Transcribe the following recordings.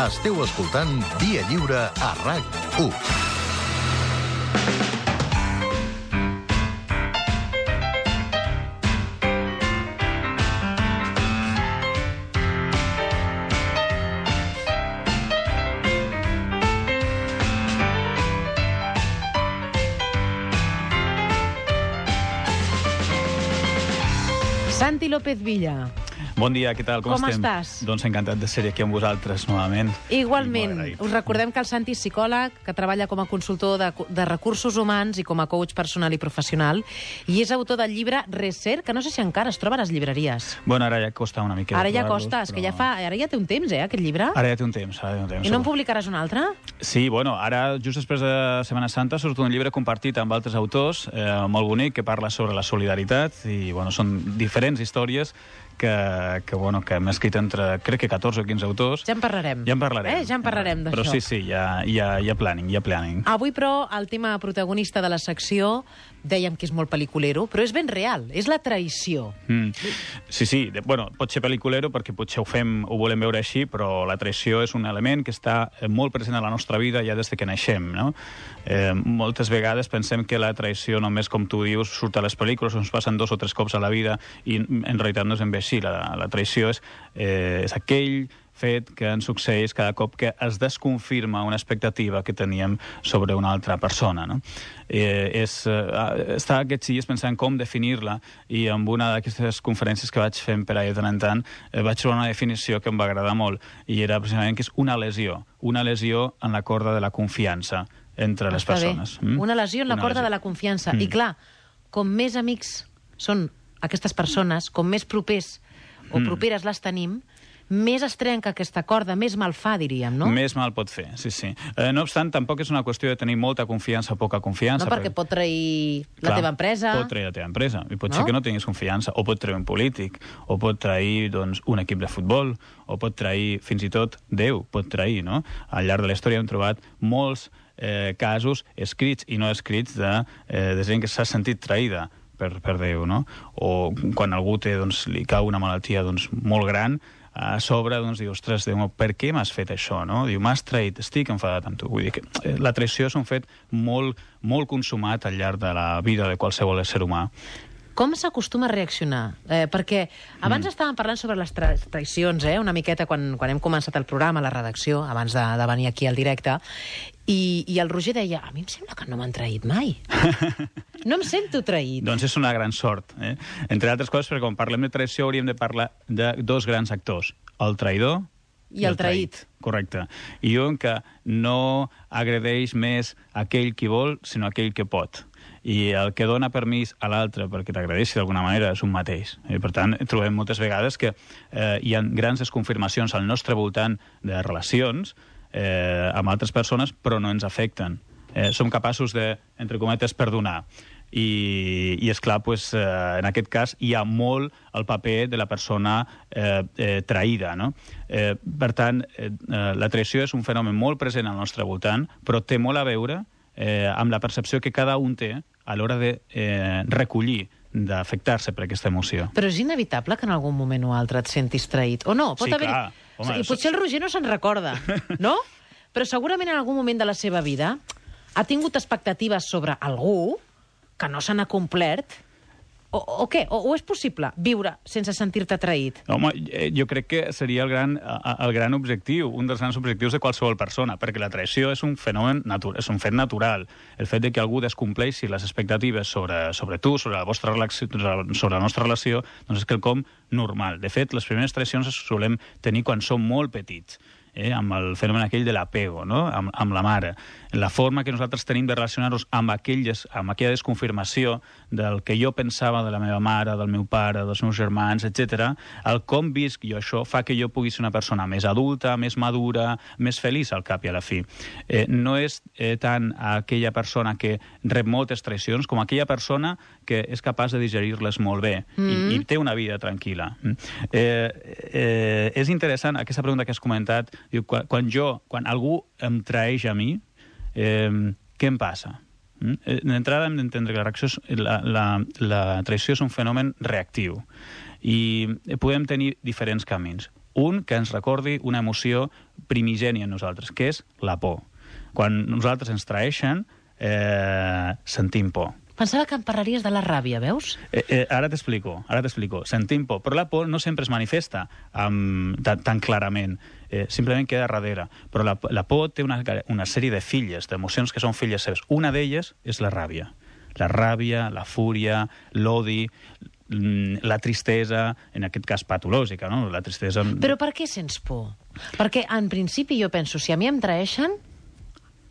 Esteu escoltant Via Lliure a RAC1. Santi López Villa. Bon dia, què tal? Com, Com estem? estàs? Doncs encantat de ser aquí amb vosaltres novament. Igualment, us recordem que el Santi és psicòleg, que treballa com a consultor de, de recursos humans i com a coach personal i professional, i és autor del llibre Reser, que no sé si encara es troba a les llibreries. Bueno, ara ja costa una mica. Ara ja costa, és que però- ja fa... Ara ja té un temps, eh, aquest llibre? Ara ja té un temps, ara ja té un temps. I no en publicaràs un altre? Sí, bueno, ara, just després de Setmana Santa, surt un llibre compartit amb altres autors, eh, molt bonic, que parla sobre la solidaritat, i, bueno, són diferents històries que, que, bueno, que hem escrit entre, crec que 14 o 15 autors. Ja en parlarem. Ja en parlarem. Eh? Ja en parlarem d'això. Però sí, sí, hi ha, hi ha, hi ha planning, hi ha planning. Avui, però, el tema protagonista de la secció, dèiem que és molt pel·liculero, però és ben real, és la traïció. Mm. Sí, sí, de, bueno, pot ser pel·liculero perquè potser ho fem, ho volem veure així, però la traïció és un element que està eh, molt present a la nostra vida ja des de que naixem, no? Eh, moltes vegades pensem que la traïció només, com tu dius, surt a les pel·lícules, ens passen dos o tres cops a la vida i en realitat no és ben bé així. La, la traïció és, eh, és aquell fet que ens succeeix cada cop que es desconfirma una expectativa que teníem sobre una altra persona. No? Eh, és, eh, està aquests dies pensant com definir-la i amb una d'aquestes conferències que vaig fent per ahir de tant en tant eh, vaig trobar una definició que em va agradar molt i era precisament que és una lesió, una lesió en la corda de la confiança entre les Està bé. persones. Mm? Una lesió en la Una corda lesió. de la confiança. Mm. I clar, com més amics són aquestes persones, com més propers o Mm. properes les tenim, més es trenca aquesta corda, més mal fa, diríem, no? Més mal pot fer, sí, sí. Eh, no obstant, tampoc és una qüestió de tenir molta confiança o poca confiança. no perquè pot trair la Clar, teva empresa... Pot trair la teva empresa. I pot No? ser que no tinguis confiança. O pot trair un polític. O pot trair doncs, un equip de futbol. O pot trair, fins i tot, Déu pot trair, no? Al llarg de la història hem trobat molts eh, casos escrits i no escrits de, eh, de gent que s'ha sentit traïda per, per Déu, no? O quan algú té, doncs, li cau una malaltia doncs, molt gran, a sobre doncs, diu, ostres, Déu meu, per què m'has fet això? No? Diu, m'has traït, estic enfadat amb tu. Vull dir que eh, la traïció és un fet molt, molt consumat al llarg de la vida de qualsevol ésser humà. Com s'acostuma a reaccionar? Eh, perquè abans Mm. estàvem parlant sobre les tra traïcions, eh, una miqueta quan, quan hem començat el programa, la redacció, abans de, de venir aquí al directe, i, i el Roger deia, a mi em sembla que no m'han traït mai. no em sento traït. Doncs és una gran sort. Eh? Entre altres coses, perquè quan parlem de traïció hauríem de parlar de dos grans actors, el traïdor I el traït. Correcte. I diuen que no agredeix més aquell qui vol, sinó aquell que pot. I el que dona permís a l'altre perquè t'agradeixi d'alguna manera és un mateix. I, per tant, trobem moltes vegades que eh, hi ha grans desconfirmacions al nostre voltant de relacions eh, amb altres persones, però no ens afecten. Eh, som capaços de, entre cometes, perdonar. I, i és clar, pues, eh, en aquest cas hi ha molt el paper de la persona eh, eh, traïda. No? Eh, per tant, eh, eh, la traïció és un fenomen molt present al nostre voltant, però té molt a veure eh, amb la percepció que cada un té a l'hora de eh, recollir, d'afectar-se per aquesta emoció. Però és inevitable que en algun moment o altre et sentis traït. O no? Pot Sí, haver clar. Home, I potser el Roger no se'n recorda, no? Però segurament en algun moment de la seva vida ha tingut expectatives sobre algú que no se n'ha complert. O, o què? O, o és possible viure sense sentir-te traït? Home, eh, jo crec que seria el gran, el gran objectiu, un dels grans objectius de qualsevol persona, perquè la traïció és un fenomen natu és un fet natural. El fet de que algú descompleixi les expectatives sobre, sobre tu, sobre la, vostra relació, sobre la nostra relació, doncs és quelcom normal. De fet, les primeres traïcions es solem tenir quan som molt petits eh, amb el fenomen aquell de l'apego, no? amb, amb la mare. La forma que nosaltres tenim de relacionar-nos amb, aquelles, amb aquella desconfirmació del que jo pensava de la meva mare, del meu pare, dels meus germans, etc. el com visc jo això fa que jo pugui ser una persona més adulta, més madura, més feliç al cap i a la fi. Eh, no és eh, tant aquella persona que rep moltes traïcions com aquella persona que és capaç de digerir-les molt bé mm -hmm. i, i té una vida tranquil·la. Mm. Eh, eh, és interessant aquesta pregunta que has comentat. Diu, quan, quan jo, quan algú em traeix a mi, eh, què em passa? Mm? Eh, D'entrada hem d'entendre que la, reacció la, la, la traïció és un fenomen reactiu i podem tenir diferents camins. Un que ens recordi una emoció primigènia en nosaltres, que és la por. Quan nosaltres ens traeixen, eh, sentim por. Pensava que em parlaries de la ràbia, veus? Eh, eh, ara t'explico, ara t'explico. Sentim por, però la por no sempre es manifesta um, tan, tan clarament. Eh, simplement queda darrere. Però la, la por té una, una sèrie de filles, d'emocions que són filles seves. Una d'elles és la ràbia. La ràbia, la fúria, l'odi, mm, la tristesa, en aquest cas patològica, no? La tristesa... Però per què sents por? Perquè, en principi, jo penso, si a mi em traeixen,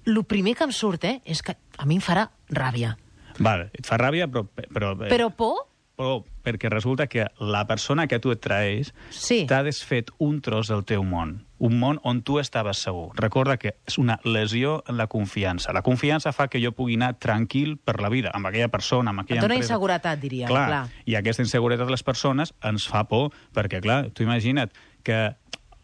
el primer que em surt, eh, és que a mi em farà ràbia. Vale, et fa ràbia, però... Però, eh, Però por? Però perquè resulta que la persona que tu et traeix Sí. t'ha desfet un tros del teu món, un món on tu estaves segur. Recorda que és una lesió en la confiança. La confiança fa que jo pugui anar tranquil per la vida, amb aquella persona, amb Et aquella dona empresa. inseguretat, diria. Clar, clar. i aquesta inseguretat de les persones ens fa por, perquè, clar, tu imagina't que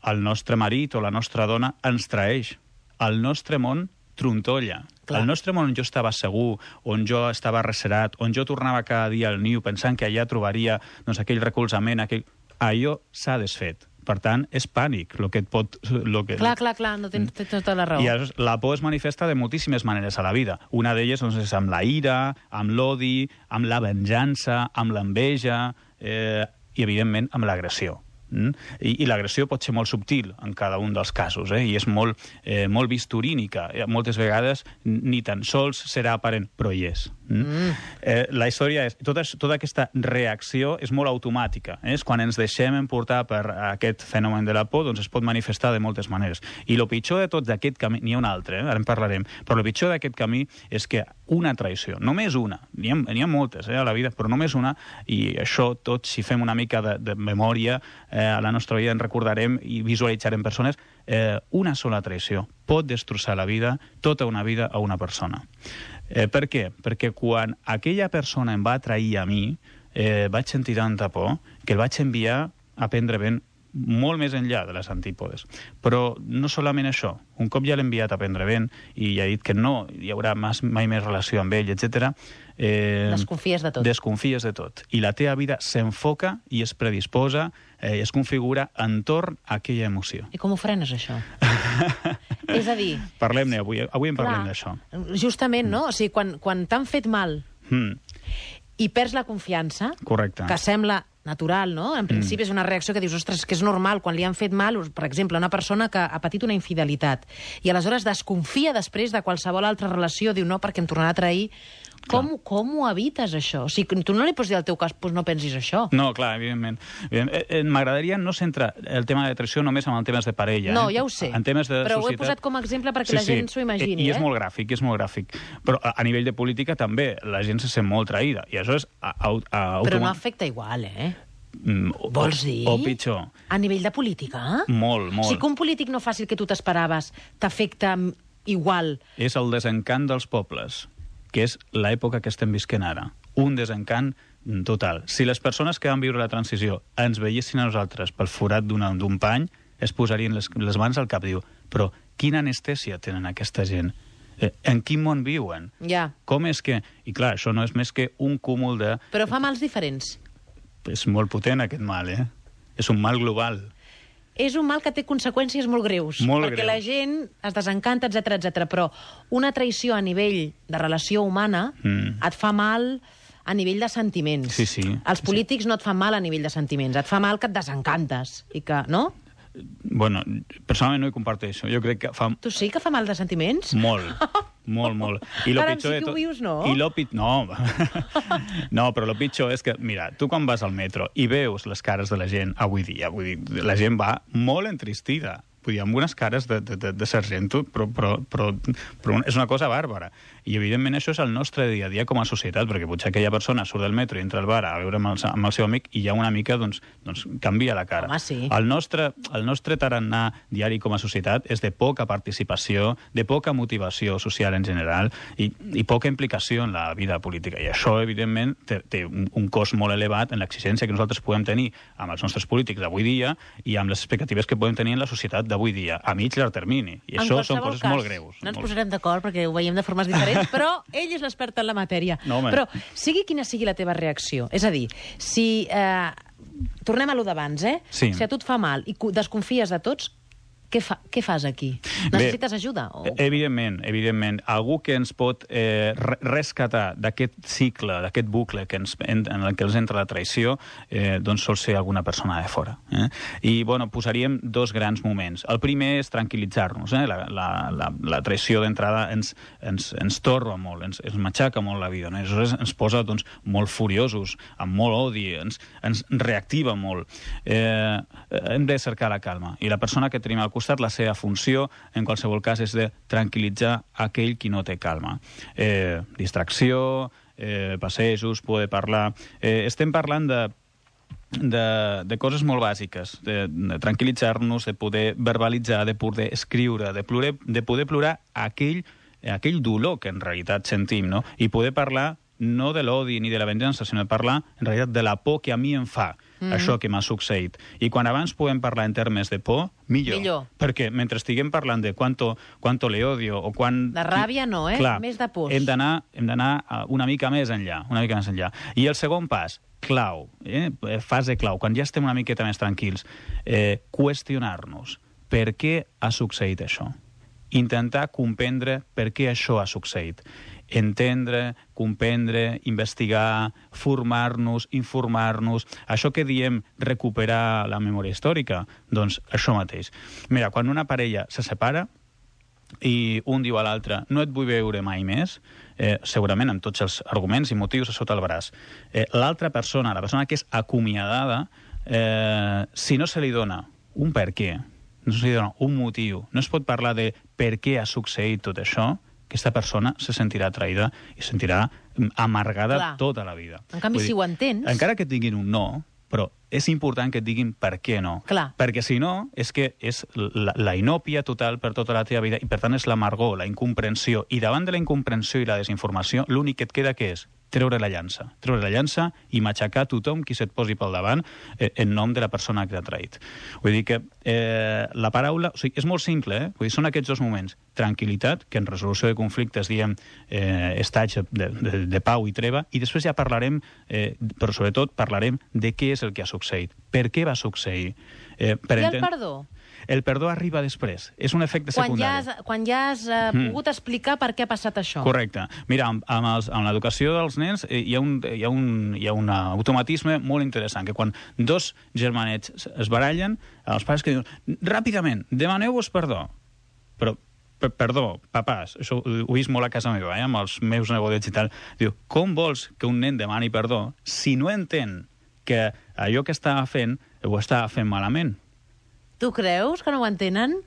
el nostre marit o la nostra dona ens traeix. El nostre món trontolla. Clar. El nostre món on jo estava segur, on jo estava recerat, on jo tornava cada dia al niu pensant que allà trobaria doncs, aquell recolzament, aquell... allò s'ha desfet. Per tant, és pànic el que et pot... Lo que... Clar, clar, clar, no tens, tens tota la raó. I aleshores, la por es manifesta de moltíssimes maneres a la vida. Una d'elles doncs, és amb la ira, amb l'odi, amb la venjança, amb l'enveja eh, i, evidentment, amb l'agressió. Mm? I, i l'agressió pot ser molt subtil en cada un dels casos, eh? i és molt, eh, molt bisturínica. Eh, Moltes vegades ni tan sols serà aparent, però hi és. Mm? Mm. Eh, la història és... Tota, tota aquesta reacció és molt automàtica. Eh? És quan ens deixem emportar per aquest fenomen de la por, doncs es pot manifestar de moltes maneres. I el pitjor de tot d'aquest camí... N'hi ha un altre, eh? ara en parlarem. Però el pitjor d'aquest camí és que una traïció, només una, n'hi ha, ha moltes eh, a la vida, però només una, i això tot, si fem una mica de, de memòria, eh, a la nostra vida en recordarem i visualitzarem persones, eh, una sola traïció pot destrossar la vida, tota una vida a una persona. Eh, per què? Perquè quan aquella persona em va trair a mi, eh, vaig sentir tanta por que el vaig enviar a prendre vent molt més enllà de les antípodes. Però no solament això. Un cop ja l'he enviat a prendre vent i ja ha dit que no hi haurà mas, mai més relació amb ell, etc. Eh, Desconfies de tot. Desconfies de tot. I la teva vida s'enfoca i es predisposa, eh, es configura entorn a aquella emoció. I com ho frenes, això? és a dir... Parlem-ne avui. Avui en parlem d'això. Justament, no? O sigui, quan, quan t'han fet mal Mm, i perds la confiança, correcte. que sembla natural, no? En principi Mm. és una reacció que dius, ostres, que és normal quan li han fet mal, per exemple, una persona que ha patit una infidelitat i aleshores desconfia després de qualsevol altra relació, diu no, perquè em tornarà a trair. Com, com ho evites, això? O sigui, tu no li pots dir al teu cas, doncs no pensis això. No, clar, evidentment. Evident- eh, eh, M'agradaria no centrar el tema de traició només en temes de parella. No, eh? ja ho sé. En temes de Però ho he societat... posat com a exemple perquè la gent s'ho imagini, I, I és eh? molt gràfic, és molt gràfic. Però a, a nivell de política també la gent se sent molt traïda. I això és... A, a, a, Però no afecta igual, eh? Mm, o- Vols dir? O pitjor. A nivell de política? Molt, molt. O sigui, que un polític no faci el que tu t'esperaves t'afecta igual. És el desencant dels pobles, que és l'època que estem visquent ara. Un desencant total. Si les persones que van viure la transició ens veiessin a nosaltres pel forat d'un pany, es posarien les, les mans al cap. Diu, però quina anestèsia tenen aquesta gent? Eh, en quin món viuen? Ja. Com és que... I clar, això no és més que un cúmul de... Però fa mals diferents. És molt potent aquest mal, eh? És un mal global. És un mal que té conseqüències molt greus. Molt perquè greus. la gent es desencanta, etc etc. Però una traïció a nivell de relació humana Mm. et fa mal a nivell de sentiments. Sí, sí. Els Sí. polítics no et fan mal a nivell de sentiments, et fa mal que et desencantes. I que, no? Bueno, personalment no hi comparteixo. Jo crec que fa Tu sí que fa mal de sentiments? Molt, molt, molt. I lo Ara pitjor sí que ho vius, no? I lo pit... No, no, però el pitjor és que, mira, tu quan vas al metro i veus les cares de la gent avui dia, vull dir, la gent va molt entristida, vull dir, amb unes cares de, de, de, de sargento, però, però, però, però és una cosa bàrbara. I, evidentment, això és el nostre dia a dia com a societat, perquè potser aquella persona surt del metro i entra al bar a veure amb el, amb el seu amic i ja una mica, doncs, doncs canvia la cara. Home, sí. El nostre, el nostre tarannà diari com a societat és de poca participació, de poca motivació social en general i, i poca implicació en la vida política. I això, evidentment, té, té un, un cost molt elevat en l'exigència que nosaltres podem tenir amb els nostres polítics d'avui dia i amb les expectatives que podem tenir en la societat d'avui dia, a mig llarg termini. I En això són coses cas, molt greus. No ens molt... posarem d'acord perquè ho veiem de formes diferents, però ell és l'expert en la matèria. No, home. però sigui quina sigui la teva reacció, és a dir, si eh, tornem a lo d'abans, eh? Sí. Si a tu et fa mal i desconfies de tots, què, fa, què fas aquí? Necessites ajuda? O... Eh, Evidentment, evidentment. Algú que ens pot eh, re- rescatar d'aquest cicle, d'aquest bucle que ens, en, en el que ens entra la traïció, eh, doncs sol ser alguna persona de fora. Eh? I, bueno, posaríem dos grans moments. El primer és tranquil·litzar-nos. Eh? La, la, la, la traïció d'entrada ens, ens, ens torra molt, ens, ens matxaca molt la vida. No? I Aleshores ens posa doncs, molt furiosos, amb molt odi, ens, ens reactiva molt. Eh, hem de cercar la calma. I la persona que tenim al costat, la seva funció, en qualsevol cas, és de tranquil·litzar aquell qui no té calma. Eh, distracció, eh, passejos, poder parlar... Eh, estem parlant de de, de coses molt bàsiques, de, de tranquil·litzar-nos, de poder verbalitzar, de poder escriure, de, plorar, de poder plorar aquell, aquell dolor que en realitat sentim, no? I poder parlar no de l'odi ni de la venjança, sinó de parlar, en realitat, de la por que a mi em fa mm. això que m'ha succeït. I quan abans podem parlar en termes de por, millor. Millor. Perquè mentre estiguem parlant de quanto, quanto le odio o quan... De ràbia no, eh? Clar, Més de pors. Hem d'anar eh, una mica més enllà, una mica més enllà. I el segon pas, clau, eh? fase clau, quan ja estem una miqueta més tranquils, eh, qüestionar-nos per què ha succeït això. Intentar comprendre per què això ha succeït. Entendre, comprendre, investigar, formar-nos, informar-nos. Això que diem recuperar la memòria històrica, doncs això mateix. Mira, quan una parella se separa, i un diu a l'altre no et vull veure mai més, eh, segurament amb tots els arguments i motius a sota el braç. Eh, L'altra persona, la persona que és acomiadada, eh, si no se li dona un per què, no se li dona un motiu, no es pot parlar de per què ha succeït tot això, aquesta persona se sentirà traïda i se sentirà mm, amargada Clar. tota la vida. En canvi, Vull si dir, ho entens- Encara que et diguin un no, però és important que et diguin per què no. Clar. Perquè si no, és que és la, la inòpia total per tota la teva vida i per tant és l'amargor, la incomprensió. I davant de la incomprensió i la desinformació, l'únic que et queda què és? Treure la llança. Treure la llança i matxacar tothom qui se't posi pel davant eh, en nom de la persona que t'ha traït. Vull dir que eh, la paraula... O sigui, és molt simple, eh? Vull dir, són aquests dos moments. Tranquilitat, que en resolució de conflictes diem eh, estatge de, de, de pau i treva, i després ja parlarem, eh, però sobretot parlarem de què és el que ha succeït. Per què va succeir? Eh, per I el enten- perdó? El perdó arriba després. És un efecte Quan ja secundari. has, quan ja has eh, Mm. pogut explicar per què ha passat això. Correcte. Mira, amb, amb, els, amb l'educació dels nens eh, hi, ha un, hi, ha un, hi ha un automatisme molt interessant, que quan dos germanets es- barallen, els pares que diuen, ràpidament, demaneu-vos perdó. Però, per, perdó, papàs, això ho, he vist molt a casa meva, eh, amb els meus nebodets i tal. Diu, com vols que un nen demani perdó si no entén que allò que estava fent ho estava fent malament? Tu creus que no ho entenen?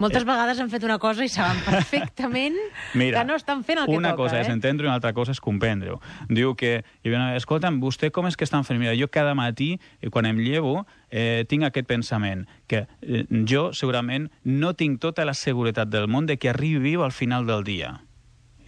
Moltes vegades han fet una cosa i saben perfectament Mira, que no estan fent el que una toca. cosa eh? és entendre i una altra cosa és comprendre-ho. Diu que, i diuen, escolta'm, vostè com és que estan fent? Mira, jo cada matí, eh, quan em llevo, eh, tinc aquest pensament, que eh, jo segurament no tinc tota la seguretat del món de que arribi viu al final del dia.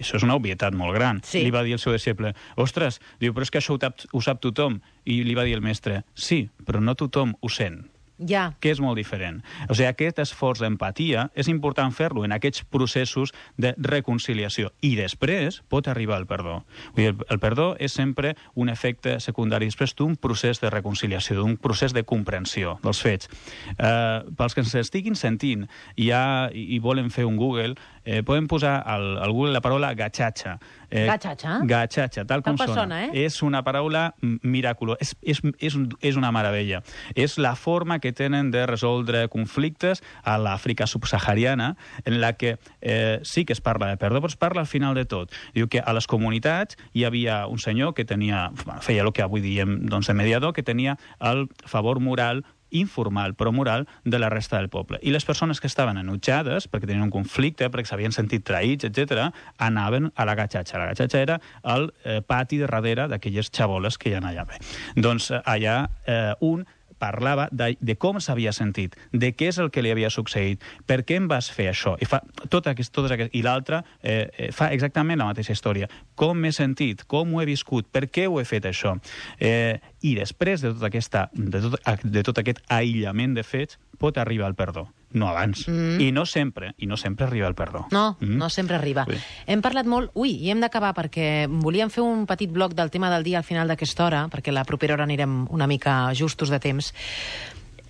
Això és una obvietat molt gran. Sí. Li va dir el seu deixeble, ostres, diu, però és que això ho, tap, ho sap tothom. I li va dir el mestre, sí, però no tothom ho sent Ja. que és molt diferent. O sigui, aquest esforç d'empatia és important fer-lo en aquests processos de reconciliació. I després pot arribar el perdó. Vull dir, el, perdó és sempre un efecte secundari després d'un procés de reconciliació, d'un procés de comprensió dels fets. Eh, pels que ens estiguin sentint ha, i volen fer un Google, eh, poden posar al, al Google la paraula gatxatxa. Eh, Gatxatxa? Gatxatxa, tal com Tal sona. sona, eh? És una paraula mm, miraculo. És, és, és, és una meravella. És la forma que tenen de resoldre conflictes a l'Àfrica subsahariana, en la que eh, sí que es parla de perdó, però es parla al final de tot. Diu que a les comunitats hi havia un senyor que tenia, feia el que avui diem doncs, de mediador, que tenia el favor moral informal, però moral, de la resta del poble. I les persones que estaven enutjades, perquè tenien un conflicte, perquè s'havien sentit traïts, etc, anaven a la gatxatxa. La gatxatxa era el eh, pati de darrere d'aquelles xaboles que hi ha allà. Bé. Doncs eh, allà eh, un parlava de, de com s'havia sentit, de què és el que li havia succeït, per què em vas fer això, i fa tot aquest, totes aquest, i l'altre eh, eh, fa exactament la mateixa història, com m'he sentit, com ho he viscut, per què ho he fet això. Eh, I després de tot, aquesta, de, tot, de tot aquest aïllament de fets, pot arribar el perdó. No abans. Mm. I no sempre, i no sempre arriba el perdó. No, Mm. no sempre arriba. Sí. Hem parlat molt... Ui, i hem d'acabar perquè volíem fer un petit bloc del tema del dia al final d'aquesta hora, perquè la propera hora anirem una mica justos de temps.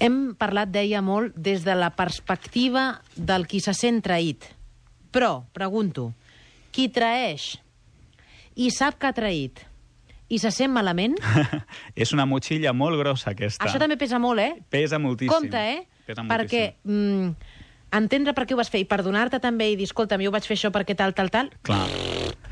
Hem parlat, deia, molt des de la perspectiva del qui se sent traït. Però, pregunto, qui traeix i sap que ha traït i se sent malament, és una motxilla molt grossa, aquesta. això també pesa molt, eh? Pesa moltíssim. Compte, eh? Pesa Perquè mm, entendre per què ho vas fer i perdonar-te també i dir, escolta'm, jo vaig fer això perquè tal, tal, tal, Clar.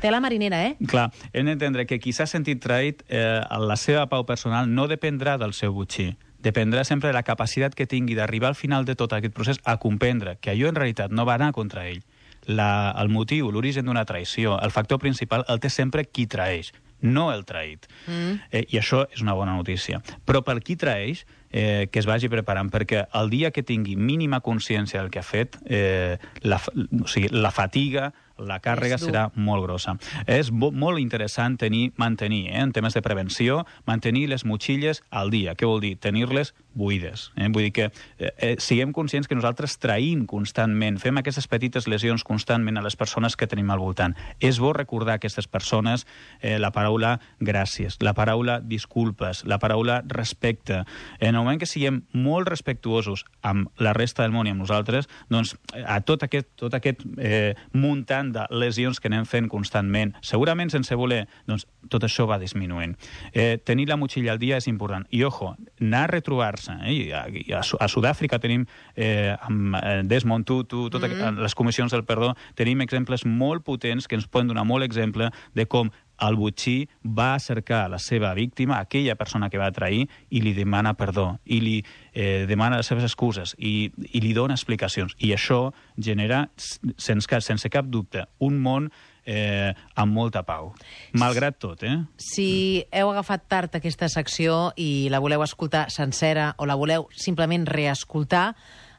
té la marinera, eh? Clar, hem d'entendre que qui s'ha sentit traït, eh, la seva pau personal no dependrà del seu butxí. Dependrà sempre de la capacitat que tingui d'arribar al final de tot aquest procés a comprendre que allò en realitat no va anar contra ell. La, el motiu, l'origen d'una traïció, el factor principal, el té sempre qui traeix, no el traït. Mm. Eh, I això és una bona notícia. Però per qui traeix, eh, que es vagi preparant, perquè el dia que tingui mínima consciència del que ha fet, eh, la, o sigui, la fatiga, la càrrega serà molt grossa. És bo, molt interessant tenir, mantenir, eh, en temes de prevenció, mantenir les motxilles al dia. Què vol dir? Tenir-les buides. Eh? Vull dir que eh, eh, siguem conscients que nosaltres traïm constantment, fem aquestes petites lesions constantment a les persones que tenim al voltant. És bo recordar a aquestes persones eh, la paraula gràcies, la paraula disculpes, la paraula respecte. En el moment que siguem molt respectuosos amb la resta del món i amb nosaltres, doncs a tot aquest, tot aquest eh, muntant de lesions que anem fent constantment, segurament sense voler, doncs tot això va disminuint. Eh, tenir la motxilla al dia és important. I, ojo, anar a retrobar-se. Eh? I a, i a, a Sud-àfrica tenim, eh, amb eh, Desmond Tutu, totes mm -hmm. les comissions del perdó, tenim exemples molt potents que ens poden donar molt exemple de com el butxí va cercar la seva víctima, aquella persona que va trair, i li demana perdó, i li eh, demana les seves excuses, i, i li dona explicacions. I això genera, sense, sense cap dubte, un món eh, amb molta pau. Malgrat tot, eh? Si heu agafat tard aquesta secció i la voleu escoltar sencera o la voleu simplement reescoltar,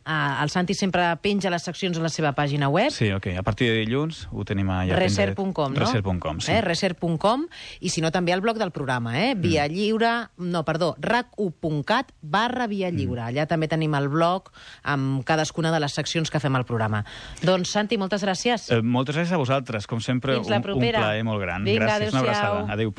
eh, el Santi sempre penja les seccions a la seva pàgina web, Sí, ok. A partir de dilluns ho tenim allà. reser.com, no? Reser.com, sí. Eh, reser.com, i si no també al blog del programa, eh? Via lliure, no, perdó, rac1.cat barra via lliure. Allà també tenim el blog amb cadascuna de les seccions que fem al programa. Doncs, Santi, moltes gràcies. Eh, moltes gràcies a vosaltres. Com sempre, Fins la un, un plaer molt gran. Vinga, gràcies, una abraçada. Adéu.